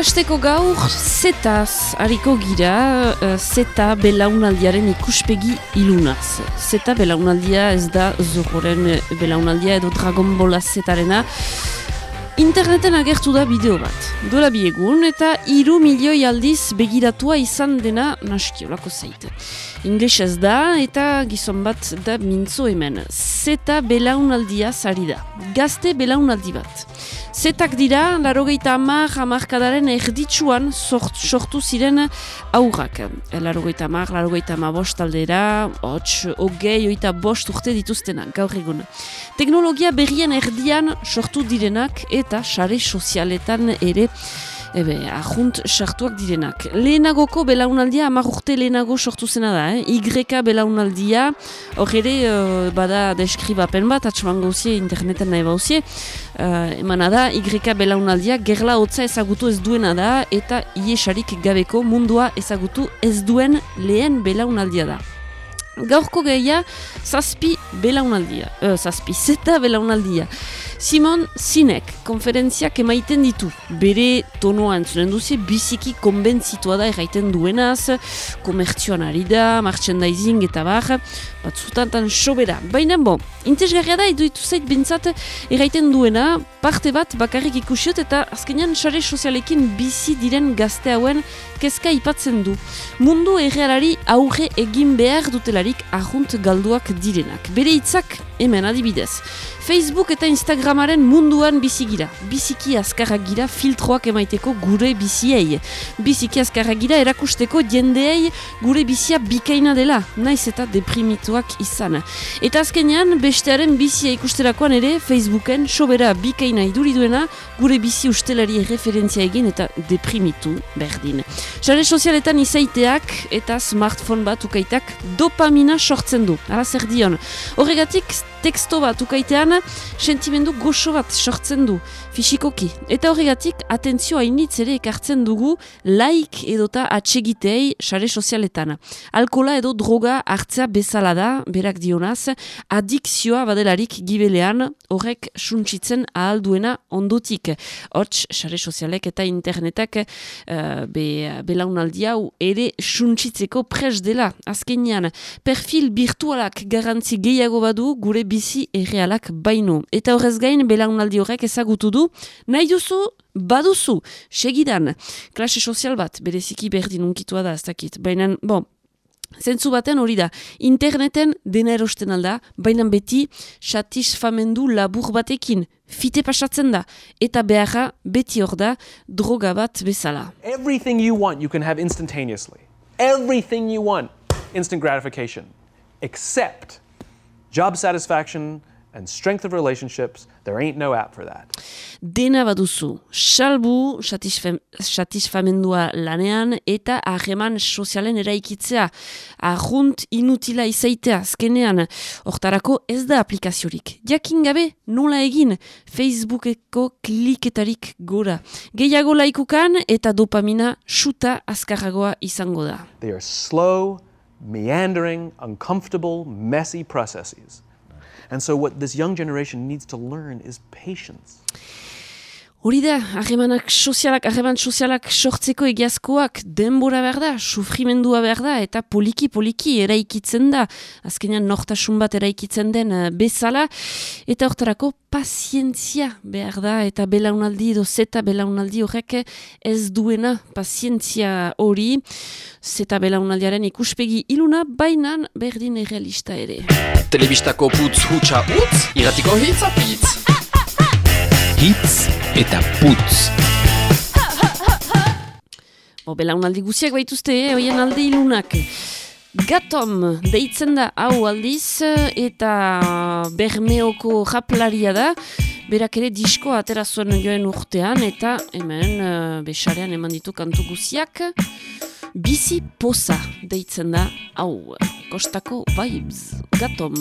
hasteko gaur zetaz hariko gira uh, zeta belaunaldiaren ikuspegi ilunaz. Zeta belaunaldia ez da zorroren belaunaldia edo Dragon Ball zetarena. Interneten agertu da bideo bat, dola biegun eta iru milioi aldiz begiratua izan dena naskiolako zaite. Inglesez da eta gizon bat da mintzo hemen. Zeta belaunaldia zari da. Gazte belaunaldi bat. Zetak dira, larogeita amar amarkadaren erditsuan sort, sortu ziren aurrak. Larogeita amar, larogeita amar bost aldera, hots, ogei, oita bost urte dituztenak, gaur egun. Teknologia berrien erdian sortu direnak eta sare sozialetan ere Ebe, ahunt sartuak direnak. Lehenagoko belaunaldia, amar urte lehenago sortu zena da, eh? Y belaunaldia, hor ere, uh, bada deskribapen bat, atxuan gauzie, interneten nahi bauzie, uh, emana da, Y belaunaldia, gerla hotza ezagutu ez duena da, eta iesarik gabeko mundua ezagutu ez duen lehen belaunaldia da. Gaurko gehia, zazpi belaunaldia, uh, zazpi zeta belaunaldia. Simon Sinek konferentziak emaiten ditu. Bere tonoa entzunen duzi, biziki konbentzitua da erraiten duenaz, komertzioan ari da, merchandising eta bar, bat zutantan sobera. Baina bo, intezgarria da, edu ditu zait bintzat erraiten duena, parte bat bakarrik ikusiot eta azkenean sare sozialekin bizi diren gazte hauen kezka ipatzen du. Mundu errealari aurre egin behar dutelarik ahunt galduak direnak. Bere hitzak hemen adibidez. Facebook eta Instagramaren munduan bizigira. Biziki azkarrak gira filtroak emaiteko gure biziei. Biziki azkarrak gira erakusteko jendeei gure bizia bikaina dela, naiz eta deprimituak izan. Eta azkenean, bestearen bizia ikusterakoan ere Facebooken sobera bikaina iduriduena gure bizi ustelari referentzia egin eta deprimitu berdin. Sare sozialetan izaiteak eta smartphone bat ukaitak dopamina sortzen du. Ara zer dion. Horregatik, teksto bat ukaitean sentimendu goxo bat sortzen du, fisikoki. Eta horregatik, atentzioa initz ere ekartzen dugu laik edota atsegitei sare sozialetan. Alkola edo droga hartzea bezala da, berak dionaz, adikzioa badelarik gibelean horrek suntsitzen ahalduena ondotik. Hots, sare sozialek eta internetak uh, be, belaunaldi hau ere suntsitzeko pres dela. Azkenean, perfil virtualak garantzi gehiago badu gure bizi errealak baino. Eta horrez gain, belaunaldi horrek ezagutu du, nahi duzu, baduzu, segidan, klase sozial bat, bereziki berdin unkitua da, ez dakit. Baina, bon, Zentzu batean hori da, interneten dena erosten alda, baina beti satisfamendu labur batekin, fite pasatzen da, eta beharra beti hor da, droga bat bezala. Everything you want you can have instantaneously. Everything you want, instant gratification. Except job satisfaction and strength of relationships, there ain't no app for that. Dena baduzu, salbu satisfamendua lanean eta harreman sozialen eraikitzea, arrunt inutila izaitea azkenean, hortarako ez da aplikaziorik. Jakin gabe nola egin Facebookeko kliketarik gora. Gehiago laikukan eta dopamina suta azkarragoa izango da. They are slow, meandering, uncomfortable, messy processes. And so what this young generation needs to learn is patience. Hori da, harremanak sozialak, harreman sozialak sortzeko egiazkoak denbora behar da, sufrimendua behar da, eta poliki-poliki eraikitzen da, azkenean nortasun bat eraikitzen den eh, bezala, eta hortarako pazientzia behar da, eta belaunaldi edo zeta belaunaldi horrek ez duena pazientzia hori, zeta belaunaldiaren ikuspegi iluna, bainan berdin errealista ere. Telebistako putz hutsa utz, iratiko hitz apitz. Hitz eta putz. Bo, belaunaldi guziak baituzte, eh, hoien alde ilunak. Gatom deitzen da hau aldiz eta bermeoko japlaria da. Berak ere disko atera zuen joen urtean eta hemen uh, besarean eman ditu kantu guziak. Bizi poza deitzen da hau. Kostako vibes. Gatom.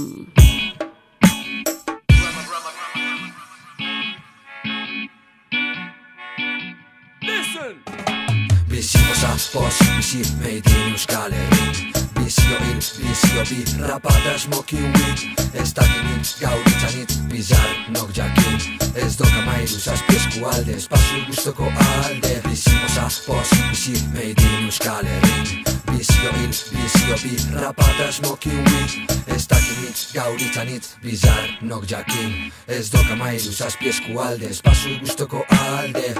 Bizi posa, pos, bizi meidin euskal herri. Bizio hil, bizio bi, rapata smokin weed. Ez dakinit, gaur itzanit, bizar, nok jakin. Ez doka mairu zazpi eskualde, espazu guztoko alde. Bizimoza, posi, bizi, meidin euskal herrin Bizio hil, bizio bi, rapata smokin weed. Ez dakinit, gaur itzanit, bizar, nok jakin. Ez doka mairu zazpi eskualde, espazu guztoko alde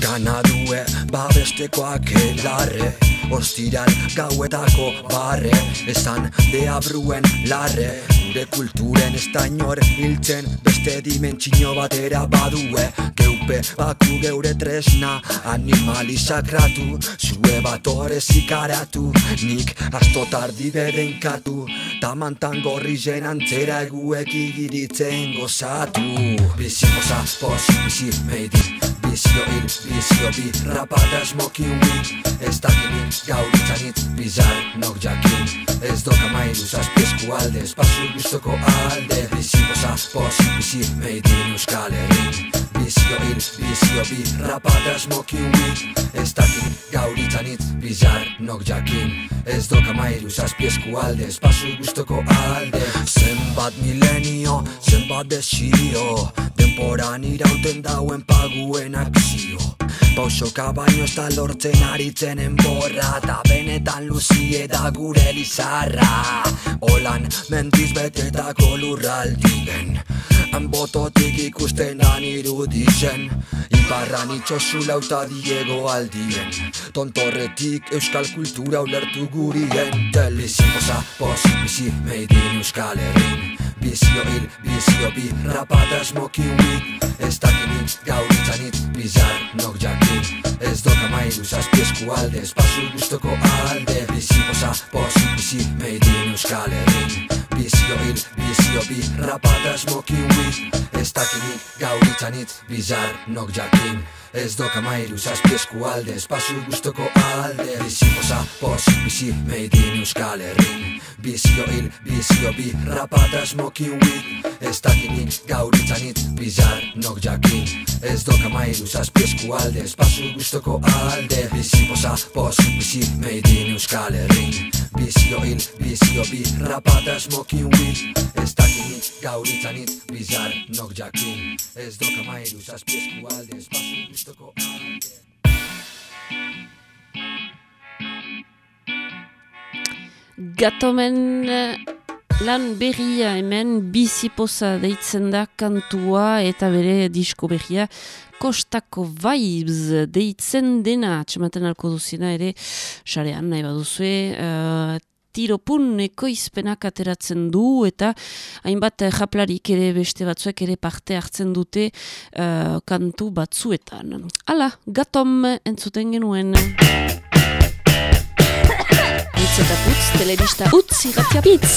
Gana due babestekoak elarre Ostiran gauetako barre Esan deabruen larre. Gure kulturen ez da inor hiltzen Beste dimentsio batera badue. Geupe baku geure tresna Animali sakratu Zue bat zikaratu. Nik asto tardi berenkatu Tamantan gorri zen antzera eguek igiritzen gozatu. Bizi goza, posi, bizi, meidi Bizio hil, bizio bi, rapata smokin weed. Ez dakinit, gaur itzanit, bizar, nok jakin Ez doka mairu zazpi eskualde, espazu guztoko alde. Bizi goza, posi, bizi, meidin euskal herrin Bizio hil, bizio bi, rapata smokin weed. Ez dakinit, gaur itzanit, bizar, nok jakin. Ez doka mairu zazpi eskualde, espazu guztoko alde. Zenbat milenio, zenbat desio Denporan irauten dauen paguen akzio Pausoka baino ez da lortzen aritzen enborra Ta benetan luzie da gure lizarra. Olan mendiz betetako lurraldi den. Han bototik ikusten han iruditzen Iparran itxosu lauta diego aldien. Tontorretik euskal kultura ulertu gurien. Telizi posa, pos, bizi, meidin euskal herrin Bizio hil, bizio bi, rapata smokin weed Ez dakinit, gaur itzanit, bizar, nok jakin. Ez doka mairu zazpi eskualde, espazu guztoko alde. Bizi posa, posi, bizi, meidin euskal herrin. Bizio hil, bizio bi, rapata smokin weed Ez dakinit, gaur itzanit, bizar, nok jakin Ez doka mairu zazpi eskualde, espazu guztoko alde. Bizi posa, posi, bizi, meidin euskal herrin. Bizio hil, bizio bi, rapata smokin weed Ez dakinik, gaur itzanit, bizar, nok jakin. Ez doka mairu zazpi eskualde, espazu guztoko alde. Bizi posa, posi, bizi, meidin euskal herrin. Bizio hil, bizio bi, rapata smokin weed Ez dakinik, gaur itzanit, bizar, nok jakin. Ez doka mairu zazpi eskualde, espazu alde Gatomen eh, lan berria hemen bizipoza deitzen da kantua eta bere disko berria Kostako Vibes deitzen dena, txematen alko duzina ere, sarean nahi baduzue, uh, tiropun ekoizpenak ateratzen du eta hainbat japlarik ere beste batzuek ere parte hartzen dute uh, kantu batzuetan. Hala, gatom entzuten genuen. Itz eta putz, telebista utz irratia pitz.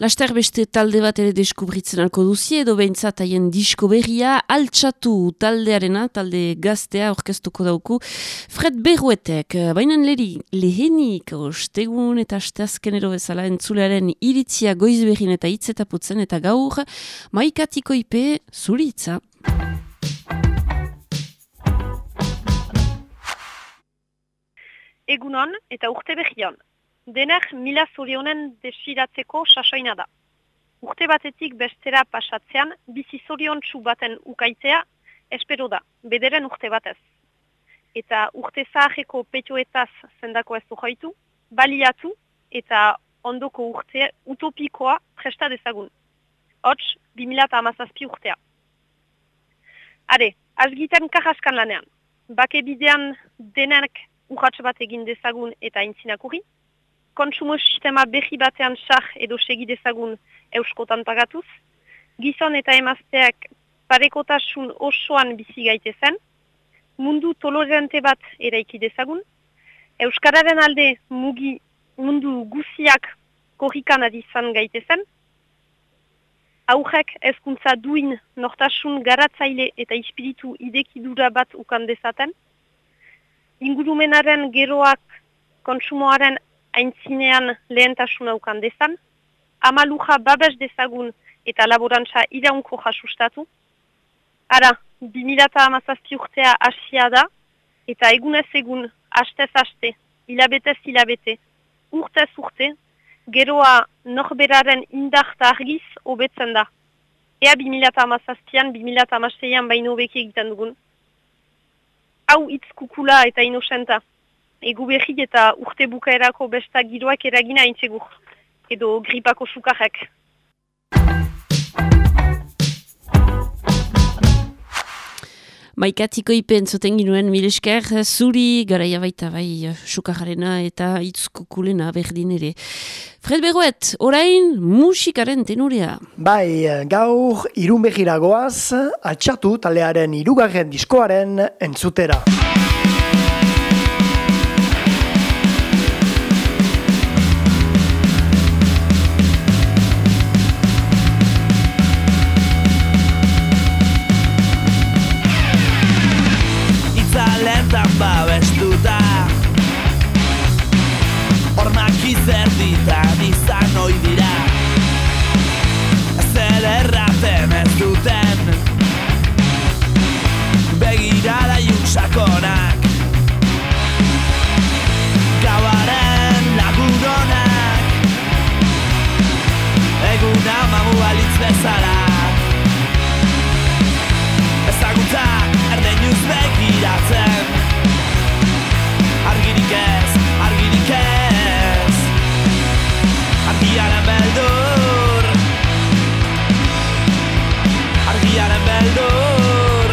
Laster beste talde bat ere deskubritzen alko duzi edo behintzat haien disko berria altxatu taldearena, talde gaztea orkestuko dauku. Fred Berruetek, bainan leri lehenik ostegun eta asteazken bezala entzulearen iritzia goizberin eta hitz eta putzen eta gaur maikatiko ipe zuritza. egunon eta urte behion. Dener mila zorionen desiratzeko sasoina da. Urte batetik bestera pasatzean, bizi zorion baten ukaitea espero da, bederen urte batez. Eta urte zaharreko petioetaz zendako ez duhaitu, baliatu eta ondoko urte utopikoa presta dezagun. Hots, 2008 urtea. Are, azgiten karraskan lanean. Bake bidean denak urratx bat egin dezagun eta intzinakurri. Kontsumo sistema behi batean sar edo segi dezagun euskotan pagatuz. Gizon eta emazteak parekotasun osoan bizi gaitezen. Mundu tolerante bat eraiki dezagun. Euskararen alde mugi mundu guziak korrikan adizan gaitezen. Aurrek ezkuntza duin nortasun garatzaile eta ispiritu idekidura bat ukan dezaten ingurumenaren geroak konsumoaren aintzinean lehentasuna ukan dezan, amaluja babes dezagun eta laborantza iraunko jasustatu. Ara, 2008 urtea asia da, eta egunez egun hastez haste, hilabetez hilabete, urtez urte, geroa norberaren indarta argiz hobetzen da. Ea 2008an, 2008an baino beki egiten dugun. Hau hitz kukula eta inosenta. Egu behi eta urte bukaerako besta giroak eragina intzegur. Edo gripako sukarrak. Maikatiko ipen zuten ginuen milesker, zuri garaia baita bai sukajarena eta itzkukulena berdin ere. Fred Beruet, orain musikaren tenurea. Bai, gaur irun behiragoaz, atxatu talearen irugarren diskoaren entzutera. zertan babestuta. Hormak izerditan izan hoi dira. Ezer erraten ez duten. Begira da juntsakonak Gauaren lagudonak Egun amamu alitz bezala. beldur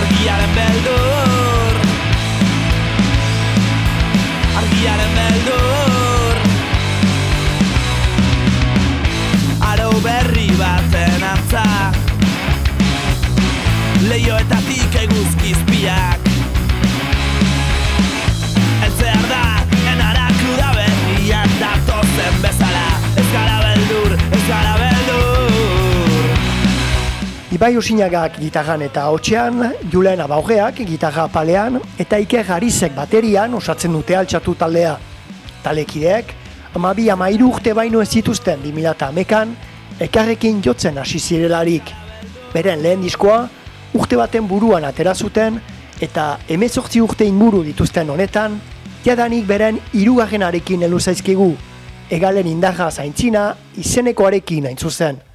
Argiaren beldur Argiaren beldur Aro berri batzen antza. Leioetatik eguzkizpiak Ibai Osinagak gitarran eta hotxean, Julen Abaurreak gitarra palean eta Iker Harizek baterian osatzen dute altxatu taldea. Talekideek, amabi amairu urte baino ez zituzten 2000 amekan, ekarrekin jotzen hasi zirelarik. Beren lehen diskoa, urte baten buruan atera zuten eta emezortzi urte inguru dituzten honetan, jadanik beren irugarrenarekin elu zaizkigu, egalen indarra zaintzina izenekoarekin hain zuzen.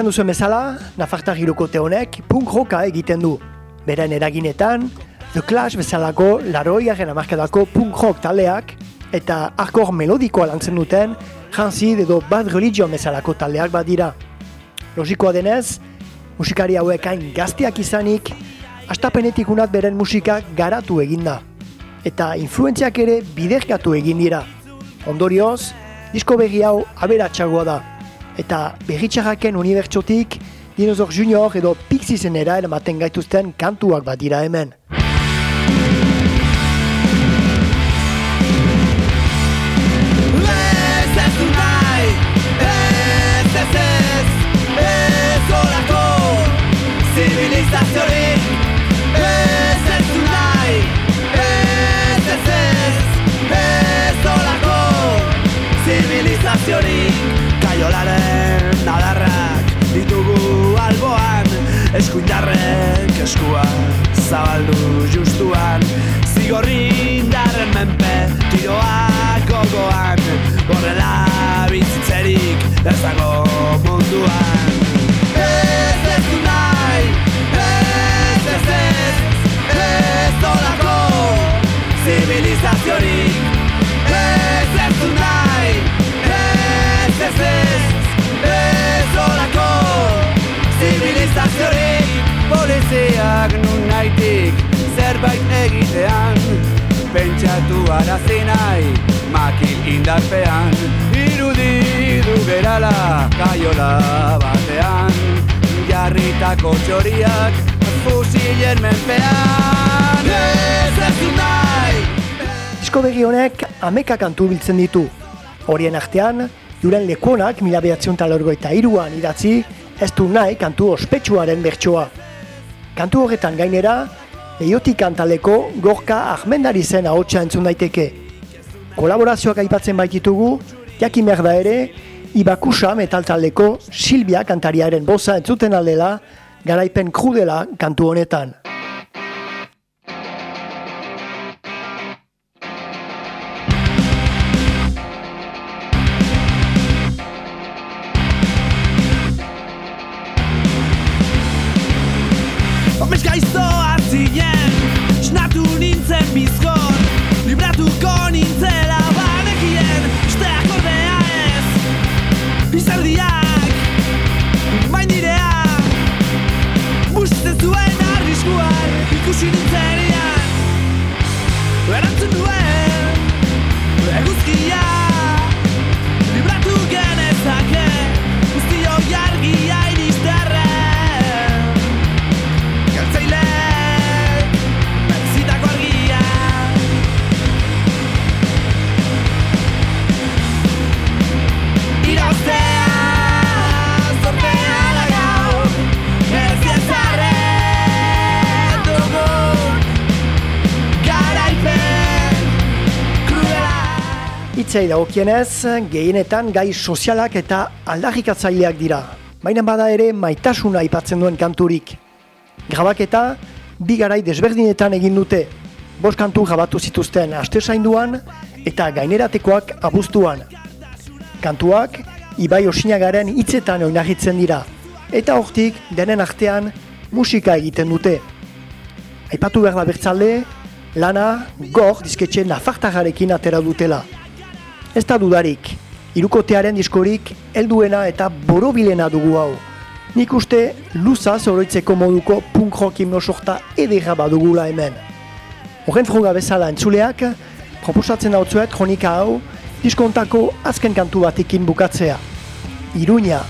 Entzuten duzuen bezala, Nafartar girokote honek punk roka egiten du. Beren eraginetan, The Clash bezalako laroiaren amarkadako punk rock taleak eta arkor melodikoa lantzen duten Hansid edo Bad Religion bezalako taldeak badira. Logikoa denez, musikari hauek hain gazteak izanik, astapenetik unat beren musika garatu eginda. Eta influentziak ere biderkatu egin dira. Ondorioz, disko berri hau aberatsagoa da. Eta berritxarraken unibertsotik, Dinosaur Junior edo Pixiesen era eramaten gaituzten kantuak bat dira hemen. Zabaldu justuan. Zigorri indarren menpe tiroak gogoan. Horrela bizitzerik ez dago munduan zerbait egitean. Pentsatu arazi nahi, makil indarpean. Irudi du gerala, kaiola batean. Jarritako txoriak, fusilen menpean. Ez ez du nahi! Disko begi honek ameka kantu biltzen ditu. Horien artean, juren lekuonak mila behatzion eta iruan idatzi, ez du nahi kantu ospetsuaren bertsoa. Kantu horretan gainera, leiotik kantaleko gorka ahmendari zen ahotsa entzun daiteke. Kolaborazioak aipatzen baititugu, jakin behar da ere, Ibakusa metal taldeko Silvia kantariaren boza entzuten aldela, garaipen krudela kantu honetan. Hitzei dagokienez, gehienetan gai sozialak eta aldarrikatzaileak dira. Baina bada ere maitasuna aipatzen duen kanturik. Grabaketa bi garai desberdinetan egin dute. Bost kantu grabatu zituzten aste zainduan eta gaineratekoak abuztuan. Kantuak Ibai Osinagaren hitzetan oinarritzen dira. Eta hortik denen artean musika egiten dute. Aipatu behar da bertzalde, lana gor disketxe nafartagarekin atera dutela. Ez da dudarik, irukotearen diskorik helduena eta borobilena dugu hau. Nik uste luzaz oroitzeko moduko punk rock himnosorta edera badugula hemen. Horren froga bezala entzuleak, proposatzen dautzuet kronika hau, diskontako azken kantu batekin bukatzea. Iruña,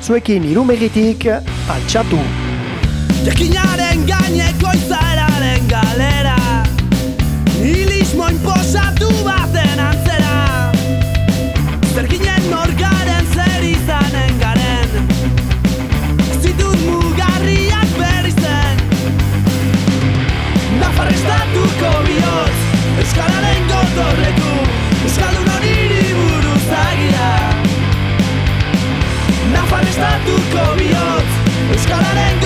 zuekin irumegitik altxatu. Jakinaren gaineko izaeraren galera Euskararen gotorleku Euskaldun hori buruz agia Nafar estatuko bihotz Euskararen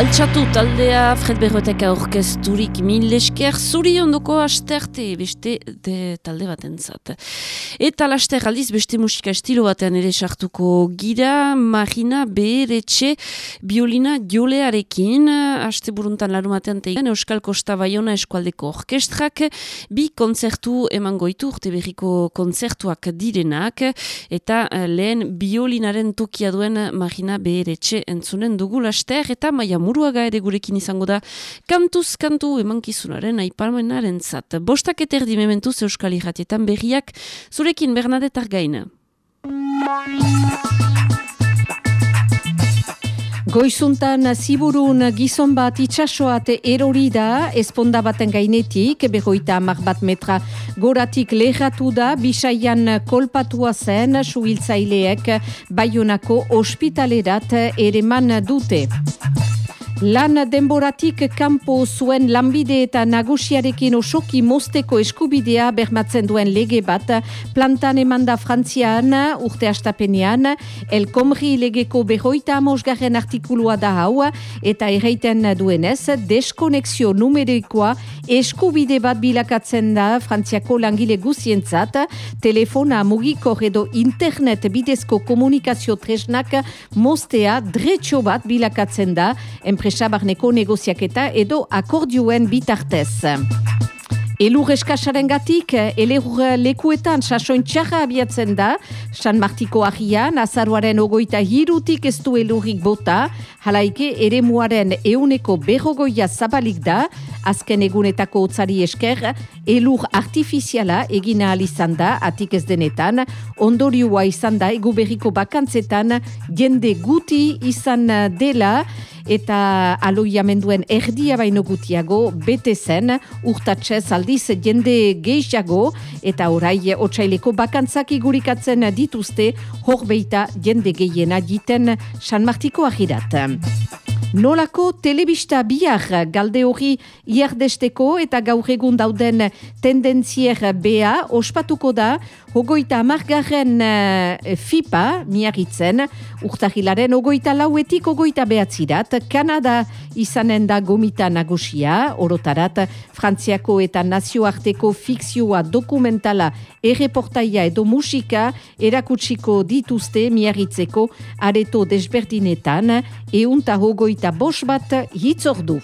Altxatu taldea Fred Berroeteka orkesturik mil esker. Zuri ondoko asterte beste de talde batentzat. Eta laster aldiz beste musika estilo batean ere sartuko gira. Marina Beretxe biolina jolearekin. Aste buruntan larumatean teigen Euskal Kosta Bayona eskualdeko orkestrak. Bi kontzertu eman goitu urte berriko kontzertuak direnak. Eta eh, lehen biolinaren tokia duen Marina Beretxe entzunen dugu laster. Eta maia muruaga ere gurekin izango da kantuz kantu emankizunaren aipalmenaren zat. Bostak eterdi mementuz Euskal Irratietan berriak zurekin Bernadette Argaina. Goizuntan ziburun gizon bat itxasoat erori da, esponda baten gainetik, behoita amak bat metra goratik leheratu da, bisaian kolpatua zen, suhiltzaileek baionako ospitalerat ereman dute. Lan denboratik kanpo zuen lanbide eta nagusiarekin osoki mosteko eskubidea bermatzen duen lege bat plantan emanda frantzian urte astapenean. El Komri legeko behoita amosgarren artikulua da hau eta erraiten duenez deskonexio numerikoa eskubide bat bilakatzen da frantziako langile guzientzat. Telefona mugiko edo internet bidezko komunikazio tresnak mostea dretxo bat bilakatzen da. Enpresa barneko negoziaketa edo akordioen bitartez. Elur eskasaren gatik, elur lekuetan sasoin txarra abiatzen da, San Martiko ahian, azaruaren ogoita hirutik ez du elurik bota, halaike ere muaren euneko berrogoia zabalik da, azken egunetako otzari esker, elur artifiziala egina izan da, atik ez denetan, ondorioa izan da, egu berriko bakantzetan, jende guti izan dela, eta aloiamenduen erdia baino gutiago bete zen urtatzez aldiz jende gehiago eta orai otsaileko bakantzak igurikatzen dituzte horbeita jende gehiena jiten San Martiko ahirat. Nolako telebista bihar galde hori iardesteko eta gaur egun dauden tendentzier bea ospatuko da hogoita amargarren uh, FIPA miarritzen. Urtahilaren hogoita lauetik hogoita behatzirat Kanada izanen da gomita nagusia. Orotarat Frantziako eta nazioarteko fikzioa dokumentala erreportaia edo musika erakutsiko dituzte miarritzeko areto desberdinetan. Eunta hogoita bos bat hitzordu.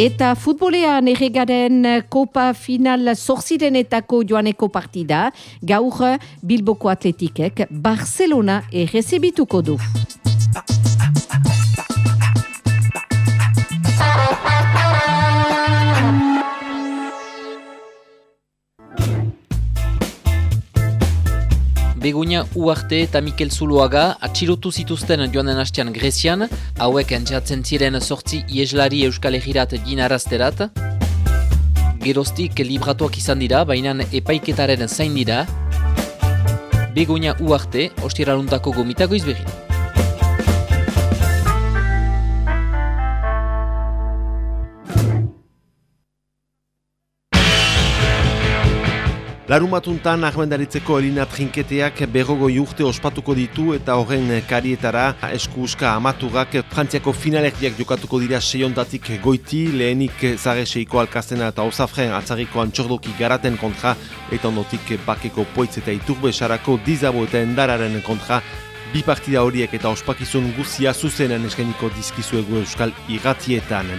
Eta futbolean erregaren kopa final zorzirenetako joaneko partida, gaur Bilboko Atletikek Barcelona errezebituko du. Begoña Uarte eta Mikel Zuluaga atxilotu zituzten joanen hastean Grezian, hauek entzatzen ziren sortzi ieslari euskal egirat ginarazterat. Geroztik libratuak izan dira, baina epaiketaren zain dira. Begoña Uarte, ostiraluntako gomitago izbegin. Larumatuntan ahmendaritzeko Elina Trinketeak berrogo urte ospatuko ditu eta horren karietara eskuuska amatugak Frantziako finalerdiak jokatuko dira seiontatik goiti, lehenik zareseiko alkazena eta osafren atzariko antxordoki garaten kontra eta ondotik bakeko poitz eta iturbe sarako dizabo eta endararen kontra bi partida horiek eta ospakizun guzia zuzenen eskeniko dizkizuegu euskal irratietan.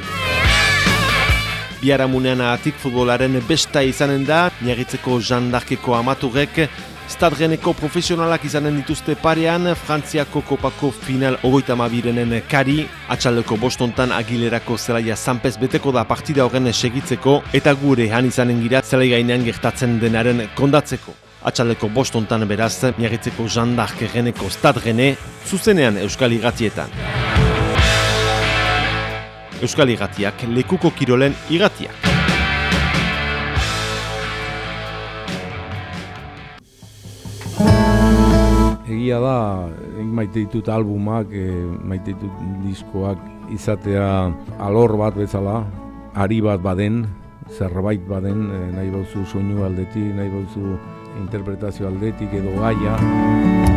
Biaramunean atik futbolaren besta izanen da, miagitzeko jandarkeko amaturek, Stadreneko profesionalak izanen dituzte parean, Frantziako kopako final ogoita mabirenen kari, atxaldeko bostontan agilerako zelaia zanpez beteko da partida horren segitzeko, eta gure han izanen gira zelai gainean gertatzen denaren kondatzeko. Atxaldeko bostontan beraz, miagitzeko jandark geneko Stadrene, zuzenean Euskal Igatietan. Euskal Igatiak, lekuko kirolen igatiak. egia da, maite ditut albumak, e, maite ditut diskoak izatea alor bat bezala, ari bat baden, zerbait baden, e, nahi bauzu soinu aldetik, nahi bauzu interpretazio aldetik edo gaia.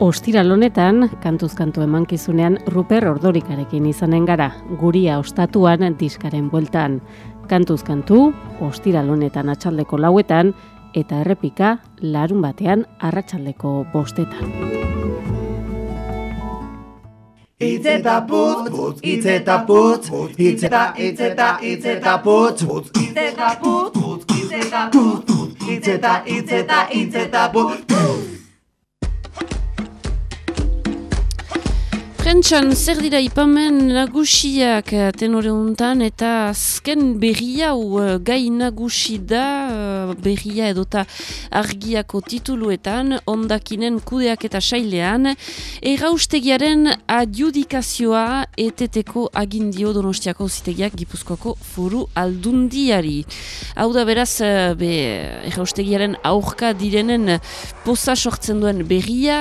Ostira lonetan, kantuz kantu emankizunean Ruper Ordorikarekin izanen gara, guria ostatuan diskaren bueltan. Kantuz kantu, ostira lonetan atxaldeko lauetan, eta errepika larun batean arratsaldeko bostetan. Itzeta putz, putz, itzeta putz, itzeta, itzeta, itzeta putz, itzeta putz, itzeta putz, itzeta, itzeta, itzeta putz, Prentxan, zer dira ipamen nagusiak eh, tenore untan eta azken berria u eh, gai nagusi da eh, berria edota argiako tituluetan ondakinen kudeak eta sailean erraustegiaren adjudikazioa eteteko agindio donostiako zitegiak gipuzkoako furu aldundiari. Hau da beraz, be, erraustegiaren aurka direnen posa sortzen duen berria,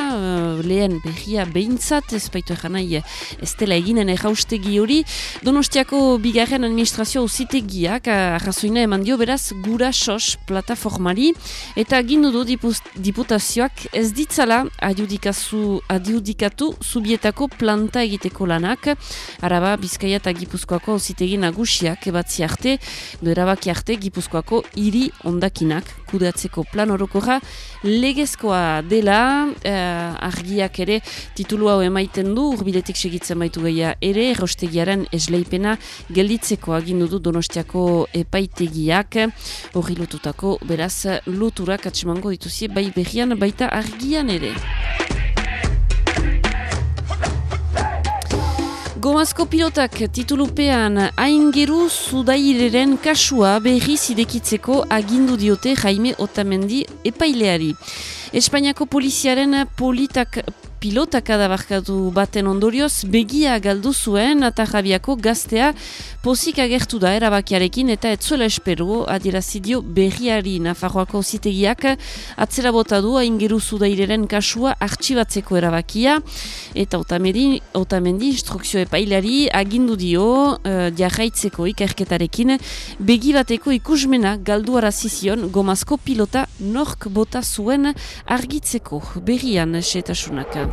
lehen berria behintzat, ez baitu nahi ez dela eginen erraustegi hori. Donostiako bigarren administrazio uzitegiak arrazoina eman dio beraz gura sos plataformari eta gindu du diputazioak ez ditzala adjudikatu subietako planta egiteko lanak. Araba, Bizkaia eta Gipuzkoako uzitegi nagusiak ebatzi arte, erabaki arte Gipuzkoako hiri ondakinak kudeatzeko plan orokorra legezkoa dela eh, argiak ere titulu hau emaiten du urbiletik segitzen baitu geia ere errostegiaren esleipena gelditzeko agindu du donostiako epaitegiak hori lotutako beraz loturak atsemango dituzie bai berrian baita argian ere. Gomazko pilotak titulupean aingeru zudaireren kasua berri zidekitzeko agindu diote Jaime Otamendi epaileari. Espainiako poliziaren politak pilotak adabarkatu baten ondorioz begia galdu zuen Atajabiako gaztea pozik agertu da erabakiarekin eta etzuela espero adierazidio berriari. Nafarroako zitegiak atzera bota du aingeru zudaireren kasua artxibatzeko erabakia eta otamendi, otamendi instrukzio epailari agindu dio uh, jarraitzeko ikerketarekin. Begi bateko ikusmena galdu arazizion gomazko pilota nork bota zuen argitzeko. Berrian setasunak.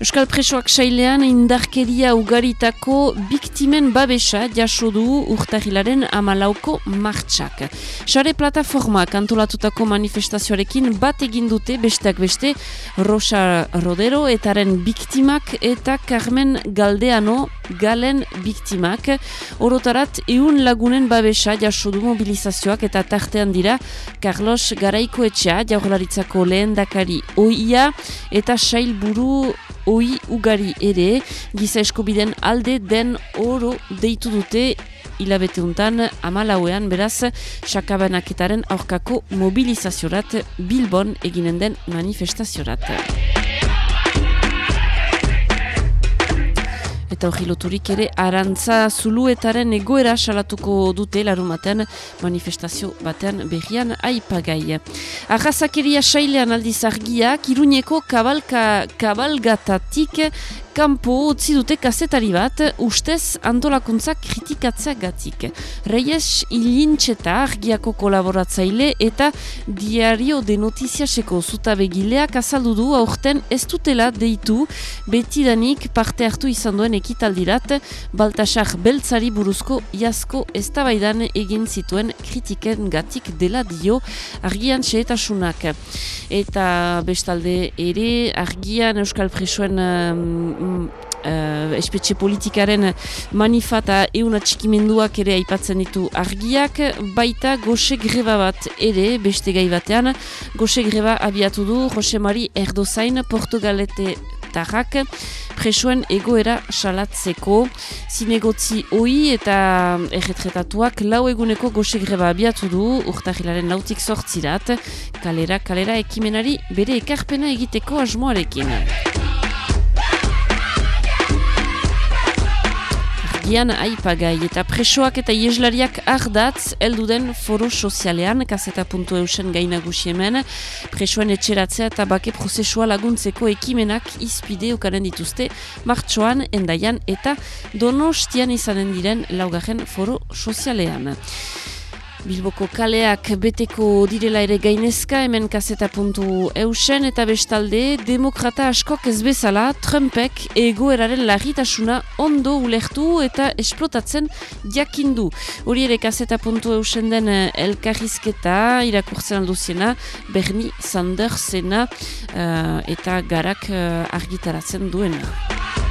Euskal Presoak sailean indarkeria ugaritako biktimen babesa jaso du urtahilaren amalauko martxak. Sare plataforma kantolatutako manifestazioarekin bat egin dute besteak beste Rosa Rodero etaren biktimak eta Carmen Galdeano galen biktimak. Orotarat eun lagunen babesa jaso du mobilizazioak eta tartean dira Carlos Garaikoetxea jaurlaritzako lehen dakari oia eta sail oi ugari ere, giza eskobiden alde den oro deitu dute hilabete untan amalauean beraz sakabanaketaren aurkako mobilizaziorat Bilbon eginen den manifestaziorat. Eta hori loturik ere arantza zuluetaren egoera salatuko dute larumaten manifestazio batean berrian aipagai. Arrazakeria sailean aldiz argiak, iruñeko kabalka, kabalgatatik kanpo utzi dute kazetari bat ustez antolakuntza kritikatzea gatik. Reyes ilintxeta argiako kolaboratzaile eta diario de notiziaseko zutabegileak azaldu du aurten ez dutela deitu betidanik parte hartu izan duen ekitaldirat Baltasar Beltzari buruzko jasko eztabaidan egin zituen kritiken gatik dela dio argian xeetasunak. Eta bestalde ere argian Euskal Presoen um, uh, espetxe politikaren manifata eun atxikimenduak ere aipatzen ditu argiak, baita goxe greba bat ere, beste gai batean, goxe greba abiatu du Jose Mari Erdozain Portugalete tarrak presoen egoera salatzeko. Zinegotzi oi eta erretretatuak lau eguneko goxe greba abiatu du. Urtahilaren lautik sortzirat kalera kalera ekimenari bere ekarpena egiteko asmoarekin. Argian aipagai eta presoak eta ieslariak ardatz elduden foro sozialean kaseta puntu eusen gainagusi hemen presoen etxeratzea eta bake prozesua laguntzeko ekimenak izpide ukaren dituzte martxoan endaian eta donostian izanen diren laugarren foro sozialean. Bilboko kaleak beteko direla ere gainezka hemen kaseta puntu eusen eta bestalde demokrata askok ez bezala Trumpek egoeraren larritasuna ondo ulertu eta esplotatzen jakindu. Hori ere kaseta puntu eusen den eh, elkarrizketa irakurtzen alduziena Bernie Sandersena uh, eta garak uh, argitaratzen duena.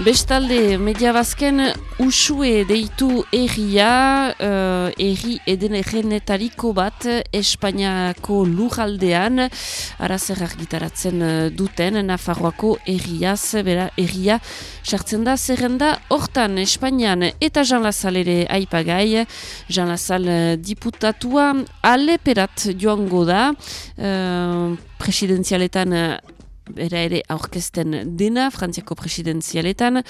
Bestalde, media bazken usue deitu erria, uh, erri eden errenetariko bat Espainiako lujaldean, arazer argitaratzen eh, duten, Nafarroako erriaz, bera erria, sartzen da, zerrenda, hortan Espainian. Eta Jean Lazal ere aipagai, Jean Lazal eh, diputatua, aleperat joango da, uh, presidenzialetan era ere aurkezten dena, Frantziako presidenzialetan.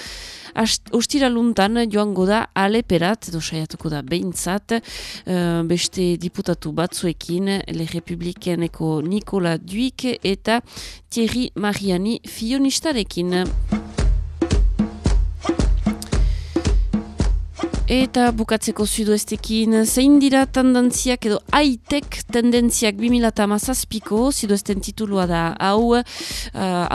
Ostira luntan joango da aleperat, edo da behintzat, uh, beste diputatu batzuekin, Le Republikeneko Nikola Duik eta Thierry Mariani fionistarekin. Eta bukatzeko zuduestekin, zein dira tendentziak edo haitek tendentziak 2008ko, zuduesten titulua da hau, uh,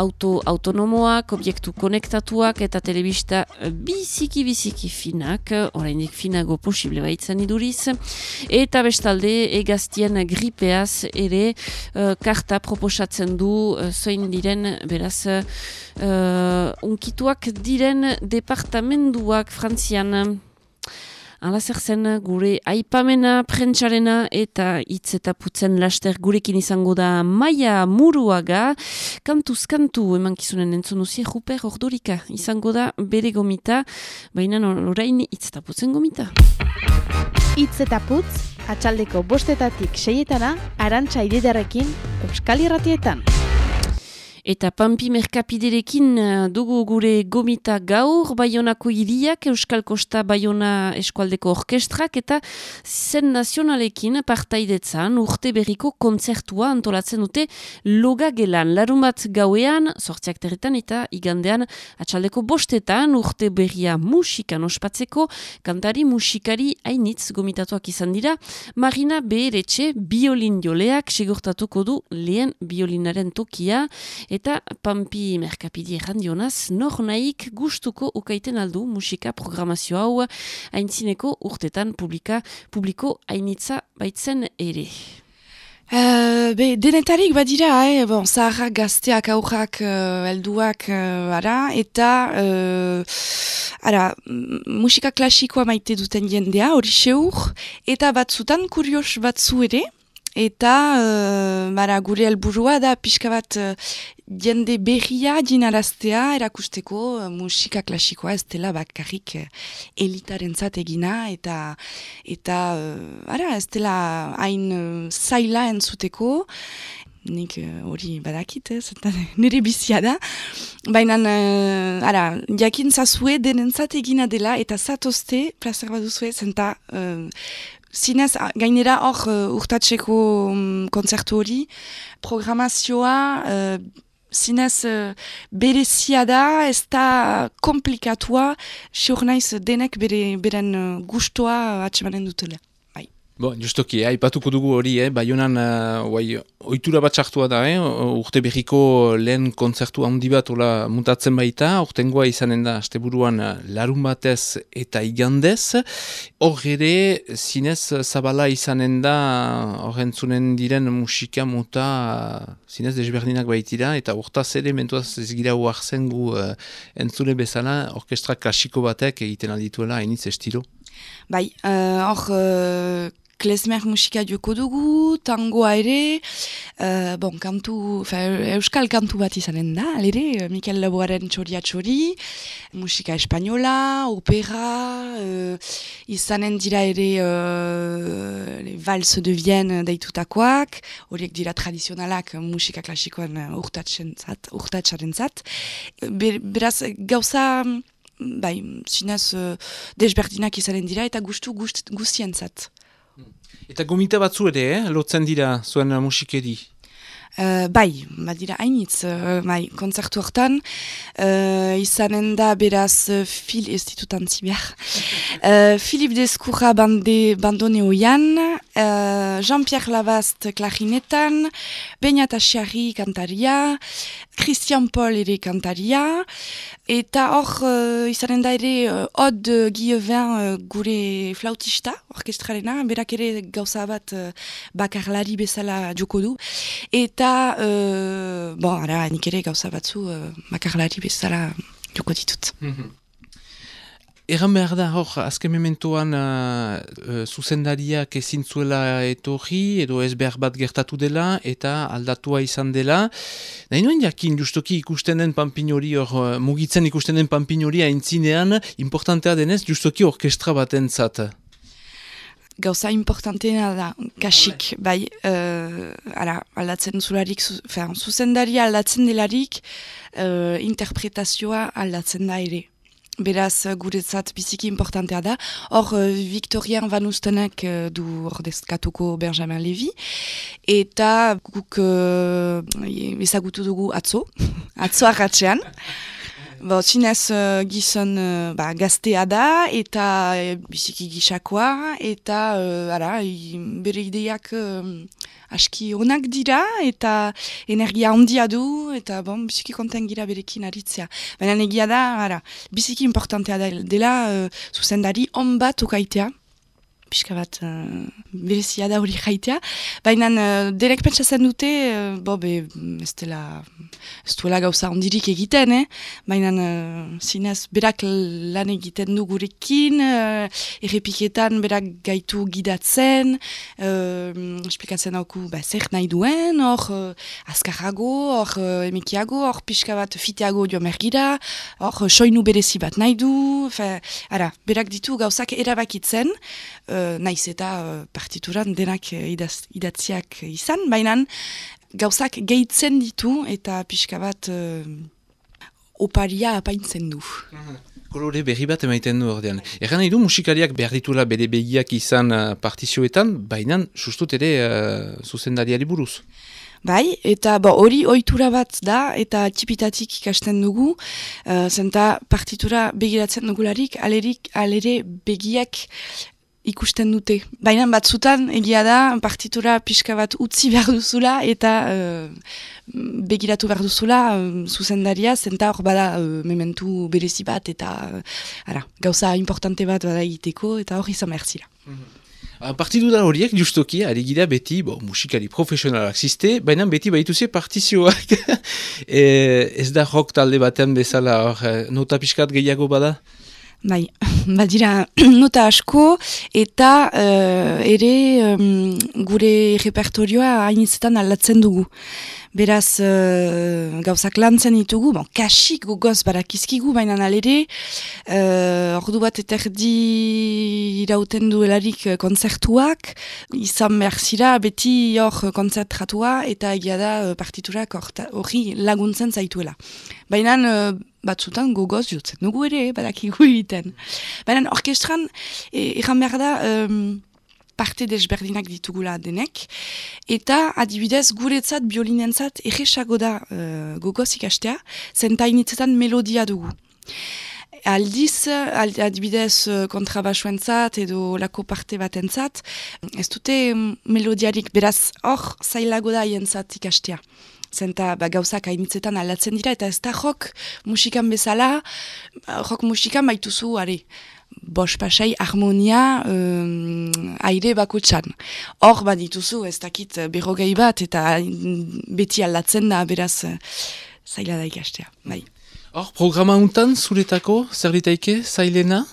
auto autonomoak, obiektu konektatuak eta telebista biziki-biziki finak, orainik finago posible baitzen iduriz, eta bestalde egaztien gripeaz ere uh, karta proposatzen du uh, zein diren, beraz, uh, unkituak diren departamenduak frantzian. Ala zer zen gure aipamena prentsarena eta hitz eta putzen laster gurekin izango da maia muruaga. Kantuz kantu eman kizunen entzun uzie juper ordorika izango da bere gomita, baina orain hitz eta putzen gomita. Hitz eta putz, atxaldeko bostetatik seietana, arantxa ididarekin, Euskal Irratietan eta Pampi Merkapiderekin eh, dugu gure gomita gaur, Bayonako iriak, Euskal Kosta Bayona Eskualdeko Orkestrak, eta zen nazionalekin partaidetzan urte berriko kontzertua antolatzen dute logagelan. Larun bat gauean, sortziak terretan eta igandean atxaldeko bostetan urte berria musikan ospatzeko, kantari musikari hainitz gomitatuak izan dira, Marina Beheretxe biolin joleak segurtatuko du lehen biolinaren tokia, eta Pampi Merkapidi errandionaz, nor nahik gustuko ukaiten aldu musika programazio hau haintzineko urtetan publika, publiko hainitza baitzen ere. Uh, be, denetarik badira, eh? bon, zaharrak gazteak aurrak uh, elduak uh, ara, eta uh, ara, musika klasikoa maite duten jendea, hori seur, eta batzutan kurios batzu ere, eta uh, gure helburua da pixka bat uh, jende berria dinaraztea erakusteko uh, musika klasikoa ez dela bakarrik uh, elitaren egina eta eta uh, ara, ez dela hain uh, zaila entzuteko. Nik hori uh, badakit ez, nire bizia da. Baina uh, ara, jakin zazue denentzat egina dela eta zatozte plazer baduzue zenta uh, zinez, gainera hor uh, urtatzeko um, kontzertu hori, programazioa uh, zinez uh, berezia da, ez da komplikatua, siur naiz denek bere, beren uh, gustoa atxemanen dutela. Bo, justoki, eh, aipatuko dugu hori, eh, baionan, uh, oai, oitura bat sartua da, eh, urte berriko lehen kontzertu handi bat ola mutatzen baita, urtengoa izanen da, asteburuan larun batez eta igandez, hor ere, zinez zabala izanen da, horren zunen diren musika muta, zinez desberdinak baitira, eta urtaz ere, mentuaz ez gira huartzen gu uh, entzule bezala, orkestra klasiko batek egiten aldituela, hainitz estilo. Bai, hor, uh, klezmer musika joko dugu, tangoa ere, uh, bon, kantu, fa, euskal kantu bat izanen da, alere, Mikel Laboaren txoria txori, musika espainola, opera, uh, izanen dira ere uh, vals de Vienne deitutakoak, horiek dira tradizionalak musika klasikoan urtatxaren zat. Ber, beraz, gauza, bai, zinez, uh, desberdinak izanen dira eta gustu guztien zat. Eta gomita batzu ere, eh? lotzen dira zuen musikeri? Uh, bai, badira hainitz, uh, bai, konzertu hortan, uh, izanen da beraz, fil, ez ditut antzi behar, uh, Filip Deskurra bande, bandone uh, Jean-Pierre Lavast klarinetan, Beñat Asiari kantaria, Christian Paul ere kantaria, Eta hor, uh, izanen da ere, uh, od uh, uh, gure flautista, orkestrarena, berak ere gauza bat uh, bakarlari bezala joko du. Eta, uh, bon, ara, nik ere gauza batzu uh, bakarlari bezala joko ditut. Mhm. Egan behar da, hor, azken mementoan uh, uh, zuzendariak ezin zuela etorri, edo ez behar bat gertatu dela, eta aldatua izan dela. Nahi nuen jakin, justoki ikusten den pampinori, hor, uh, mugitzen ikusten den pampinori haintzinean, importantea denez, justoki orkestra bat entzat. Gauza importanteena da, kasik, bai, uh, ara, aldatzen zularik, zu, zuzendaria aldatzen delarik, uh, interpretazioa aldatzen da ere beraz guretzat biziki importantea da. Hor, uh, Victorian Van Ustenek uh, du ordezkatuko Benjamin Levy, eta guk uh, ezagutu dugu atzo, atzo arratxean. Bo, zinez uh, gizon uh, ba, gaztea da, eta uh, biziki gisakoa, eta uh, ara, bere ideak aski onak dira eta energia handia du eta bon, biziki konten gira berekin aritzea. Baina egia da, ara, biziki importantea dela uh, zuzendari on bat okaitea, pixka bat uh, berezia da hori jaitea. Baina uh, derek pentsatzen dute, uh, bo, be, ez dela, ez duela gauza ondirik egiten, eh? baina uh, zinez berak lan egiten du gurekin, uh, errepiketan berak gaitu gidatzen, uh, esplikatzen hauku ba, zer nahi duen, hor uh, azkarrago, hor uh, emikiago, hor pixka bat fiteago joan mergira, hor soinu berezi bat nahi du, fe, ara, berak ditu gauzak erabakitzen, uh, naiz eta uh, partituran denak uh, idatziak izan, baina gauzak gehitzen ditu eta pixka bat oparia apaintzen du. Kolore berri bat emaiten du ordean. Erran nahi du musikariak behar ditula bere begiak izan uh, partizioetan, baina sustut ere uh, zuzendariari buruz. Bai, eta hori ohitura bat da, eta txipitatik ikasten dugu, uh, zenta partitura begiratzen dugularik, alerik, alere begiak ikusten dute. Baina batzutan egia da partitura pixka bat utzi behar duzula eta uh, begiratu behar duzula uh, zuzendaria zenta hor bada uh, mementu berezi bat eta ara, gauza importante bat bada egiteko eta hor izan behar zira. Mm -hmm. da horiek justoki, ari gira beti, bo, musikari profesionalak ziste, baina beti baituze partizioak. e, ez da rock talde batean bezala, hor, nota pixkat gehiago bada? Bai, badira nota asko eta uh, ere um, gure repertorioa hainitzetan aldatzen dugu. Beraz, uh, gauzak lantzen ditugu, bon, kasik gogoz barakizkigu, baina alere, uh, ordu bat eta erdi irauten duelarik konzertuak, izan behar zira, beti hor konzertratua eta egia da partiturak hori laguntzen zaituela. Baina, batzutan gogoz jotzen dugu ere, badakigu egiten. Baina orkestran, egan behar da, um, parte desberdinak ditugula denek, eta adibidez guretzat, biolinentzat, egesago da uh, gogoz ikastea, zentainitzetan melodia dugu. Aldiz, al- adibidez eh, kontrabasuentzat edo lako parte batentzat, ez dute melodiarik beraz hor zailago da hientzat ikastea. Zenta ba, gauzak hainitzetan aldatzen dira eta ez da jok musikan bezala, eh, jok musikan baituzu, are, bos pasai harmonia um, aire bakutsan. Hor badituzu ez dakit eh, berrogei bat eta beti aldatzen da beraz eh, zaila da ikastea. Bai. Hor, programa untan zuretako, zer litaike, zailena?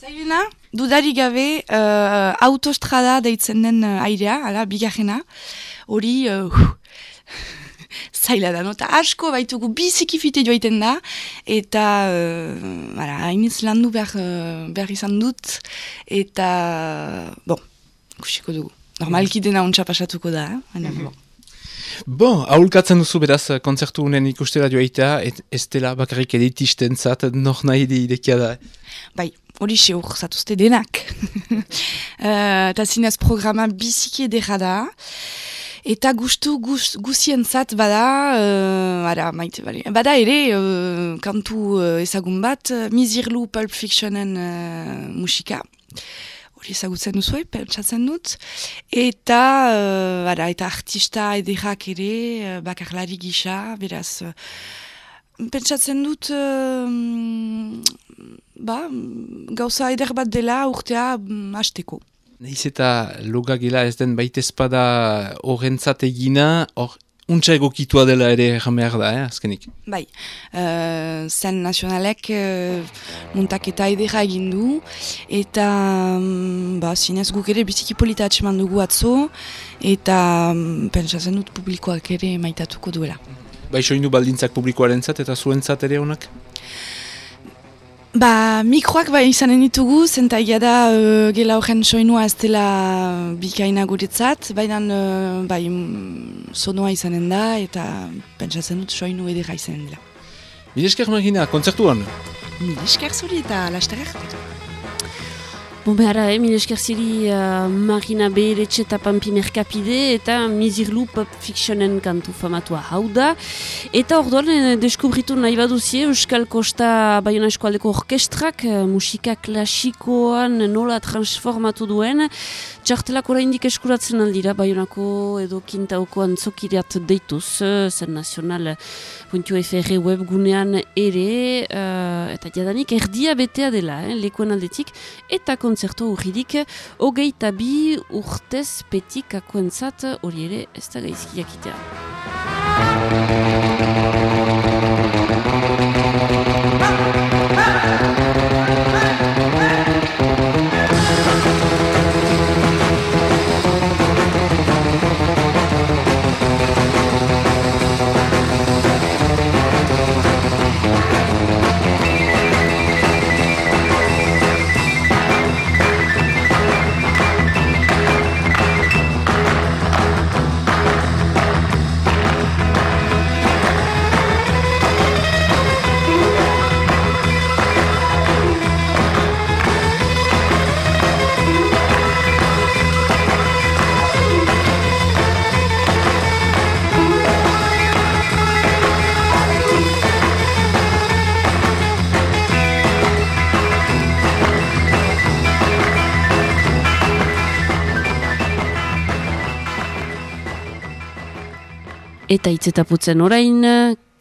Zailena, dudarik gabe uh, autostrada deitzen den uh, airea, ala, bigarrena, hori uh, zaila da, no? Ta asko baitugu biziki fite joaiten da, eta uh, ara, hainiz landu behar, uh, behar izan dut, eta, bon, kusiko dugu. Normalki dena ontsa pasatuko da, eh? baina, bon. Bon, aholkatzen duzu beraz kontzertu unen ikustera joaitea, et ez dela bakarrik editisten zat, nor nahi idekia da. Bai, hori seur, zatuzte denak. Eh, Eta zinez programa biziki edera da. Eta gustu guz, guzientzat bada, uh, ara, maite, bale. bada ere, uh, kantu uh, ezagun bat, Mizirlu Pulp Fictionen uh, musika. Hori ezagutzen duzu, pentsatzen dut. Eta, uh, ara, eta artista ederrak ere, uh, bakarlari gisa, beraz, uh, pentsatzen dut, uh, ba, gauza eder bat dela urtea mm, hasteko. Naiz eta logagela ez den baita espada horrentzat egina, hor untsa egokitua dela ere behar da, eh, azkenik. Bai, uh, zen nazionalek uh, muntaketa edera egin du, eta um, ba, zinez guk ere biziki polita atseman dugu atzo, eta um, pentsatzen dut publikoak ere maitatuko duela. Bai, soinu baldintzak publikoaren zat eta zuentzat ere honak? Ba, mikroak bai izanen ditugu, zenta egia da uh, gela horren soinua ez dela bikaina guretzat, baina uh, bai, mm, sonoa izanen da eta pentsatzen dut soinu edera izanen dela. Mil esker magina, kontzertuan? Mil esker zuri eta lasterak. Behara, eh, mil esker ziri uh, Marina Beheretxe eta Pampi Merkapide eta Mizirlu Pop Fictionen kantu famatua hau da. Eta orduan, eh, deskubritu nahi baduzie Euskal Kosta Bayona Eskualdeko Orkestrak eh, musika klasikoan nola transformatu duen. Txartelak oraindik eskuratzen aldira Bayonako edo Kintauko antzokireat deituz, eh, zen nazional puntu FR webgunean ere, eh, eta jadanik erdia betea dela, eh, lekuen aldetik, eta kontzertu urridik, hogeita bi urtez petik akoentzat hori ere ez da gaizki jakitea. Eta itzetaputzen orain,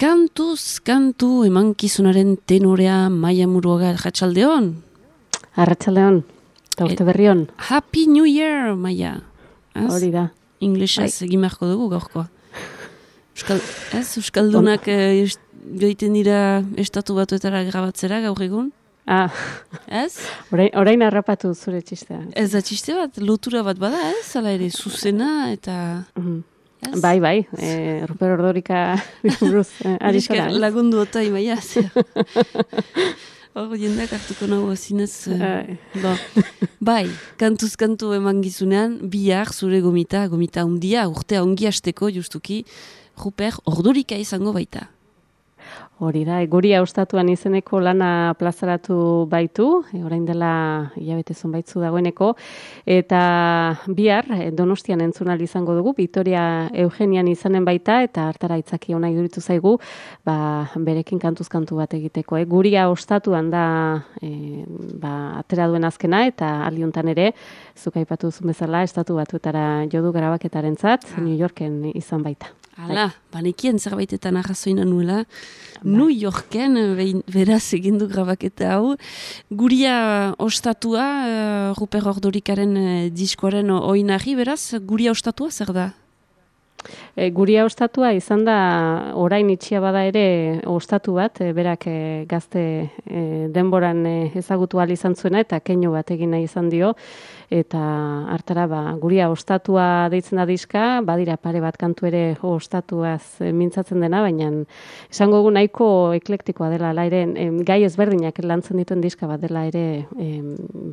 kantuz, kantu, emankizunaren tenorea maia muruaga jatxaldeon. Arratxaldeon, eta urte berrion. Happy New Year, maia. Ez? Hori da. Inglesez egin beharko dugu gaurkoa. Euskal, ez, Euskaldunak eh, joiten dira estatu batuetara grabatzera gaur egun. Ah. Ez? Orain, orain harrapatu zure txistea. Ez da txiste bat, lotura bat bada, ez? Hala ere, zuzena eta... Ez? Bai, bai, e, Ruper Ordorika buruz e, ari zara, lagundu otai maia, zer. Hor, jendeak hartuko nago zinez. eh. Bai, kantuz kantu eman gizunean, bihar zure gomita, gomita undia, urtea ongi hasteko justuki, Ruper Ordorika izango baita. Hori da, guria ostatuan izeneko lana plazaratu baitu, e, orain dela hilabete baitzu dagoeneko, eta bihar e, donostian entzunal izango dugu, Vitoria Eugenian izanen baita, eta hartara itzaki ona iduritu zaigu, ba, berekin kantuzkantu bat egiteko. E, guria ostatuan da e, ba, atera duen azkena, eta aliuntan ere, zuk aipatu zuen bezala, estatu batuetara jodu grabaketaren zat, ah. New Yorken izan baita. Hala, banekien zerbaitetan arrazoina nuela. New Yorken, beraz egindu grabaketa hau. Guria ostatua, uh, Ruper Ordorikaren uh, diskoaren oinari, beraz, guria ostatua zer da? E, guria ostatua izan da orain itxia bada ere ostatu bat, e, berak e, gazte e, denboran e, ezagutu izan zuena eta keinu bat egin nahi izan dio eta hartara ba, guria ostatua deitzen da diska, badira pare bat kantu ere ostatuaz e, mintzatzen dena, baina esango gu nahiko eklektikoa dela, la ere, gai ezberdinak lantzen dituen diska bat dela ere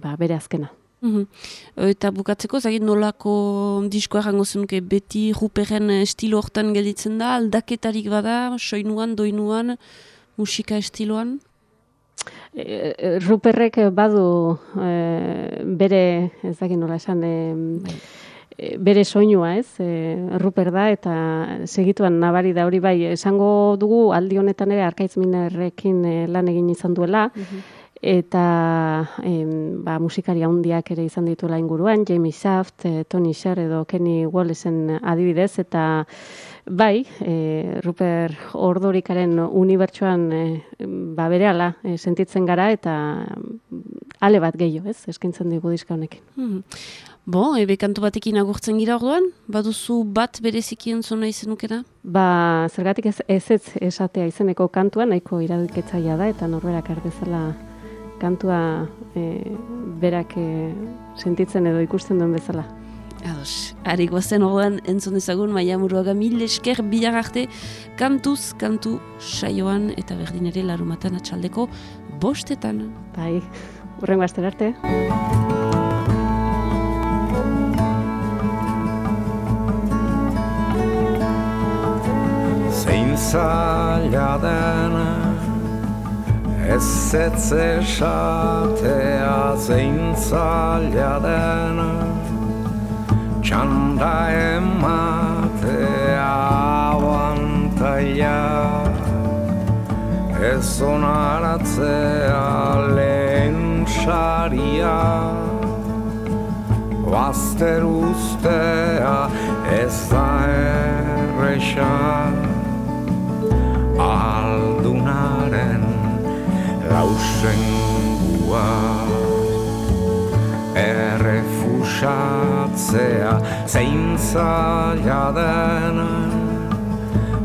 ba, bere azkena. Mm Eta bukatzeko, zagit nolako diskoa jango zenuke beti ruperen estilo hortan gelditzen da, aldaketarik bada, soinuan, doinuan, musika estiloan? E, e, ruperrek badu e, bere, ez dakit nola esan, e, bere soinua ez, e, ruper da, eta segituan nabari da hori. Bai, esango dugu aldi honetan ere arkaizminerrekin lan egin izan duela, mhm. Eta em, ba, musikari handiak ere izan dituela inguruan, Jamie Shaft, e, Tony Sher edo Kenny Wallesen adibidez, eta bai, e, Ruper Ordorikaren unibertsuan e, ba, bere ala, sentitzen gara, eta ale bat gehiago, ez, eskintzen dugu diska honekin. Hmm. Bo, ebe kantu batekin agurtzen gira orduan, baduzu bat berezikien zona izenukera? Ba, zergatik ez ez, esatea izeneko kantua, nahiko iradiketzaia da, eta norberak ardezala kantua e, berak e, sentitzen edo ikusten duen bezala. Ados, ari guazen horren entzun ezagun, maia muruaga mil esker bilar arte, kantuz, kantu saioan eta berdin ere larumatan atxaldeko bostetan. Bai, urren guazten arte. Zein zaila dena Ez ez esatea zein zaila dena Txanda ematea abantaia Ez onaratzea lehen saria Bazter ustea ez da errexan Aldunaren lausengua errefusatzea zein zaila dena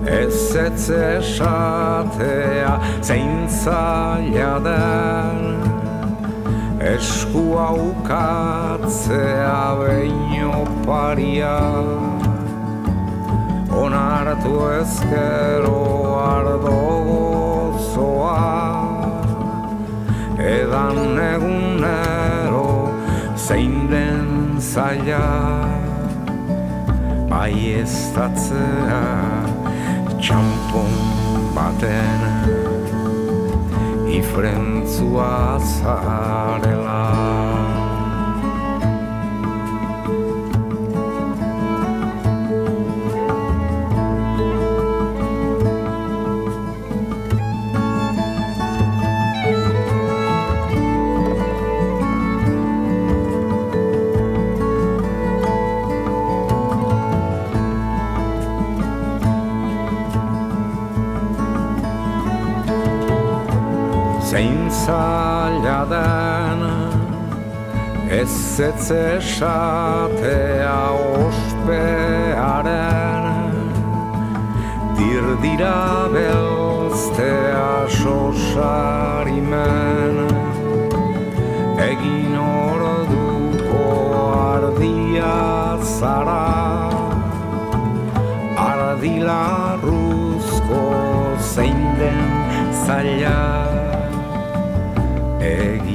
ez ez esatea zein zaila dena esku aukatzea beino paria onartu ezkero ardo gozoa edan egunero zaila bai ez tatzea txampon baten ifrentzua zarela zaila dena Ez ez esatea ospearen Dirdira belztea sosarimen Egin orduko ardia zara. Ardilarruzko zein den zaila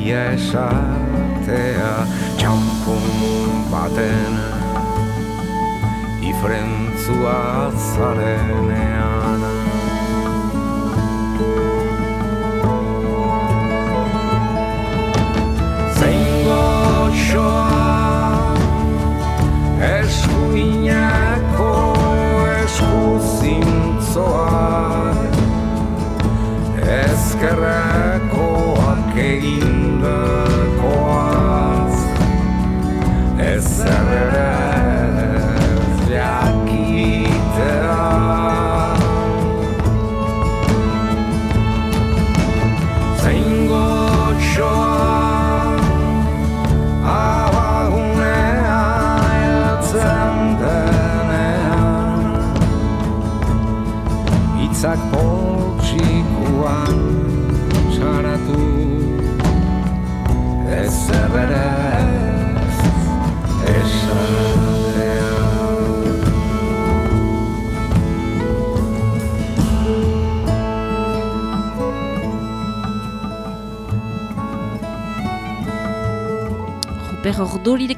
egia esatea txampun baten ifrentzua zarenean. Zein goxoa eskuinako esku zintzoa.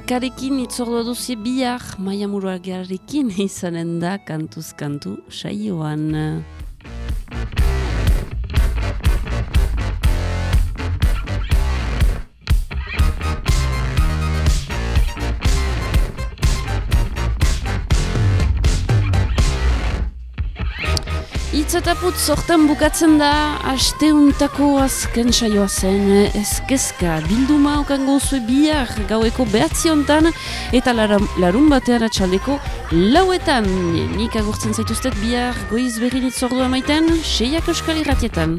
Ordorikarekin itzordua duzie bihar maia muruagarekin izanen da kantuz kantu saioan. Sortan bukatzen da asteuntako azken saioa zen ezkezka bilduma okango zue bihar gaueko behatzi hontan eta laram, larun batean atxaldeko lauetan nik agurtzen zaituztet bihar goiz berri nitzordua maiten seiak euskal irratietan.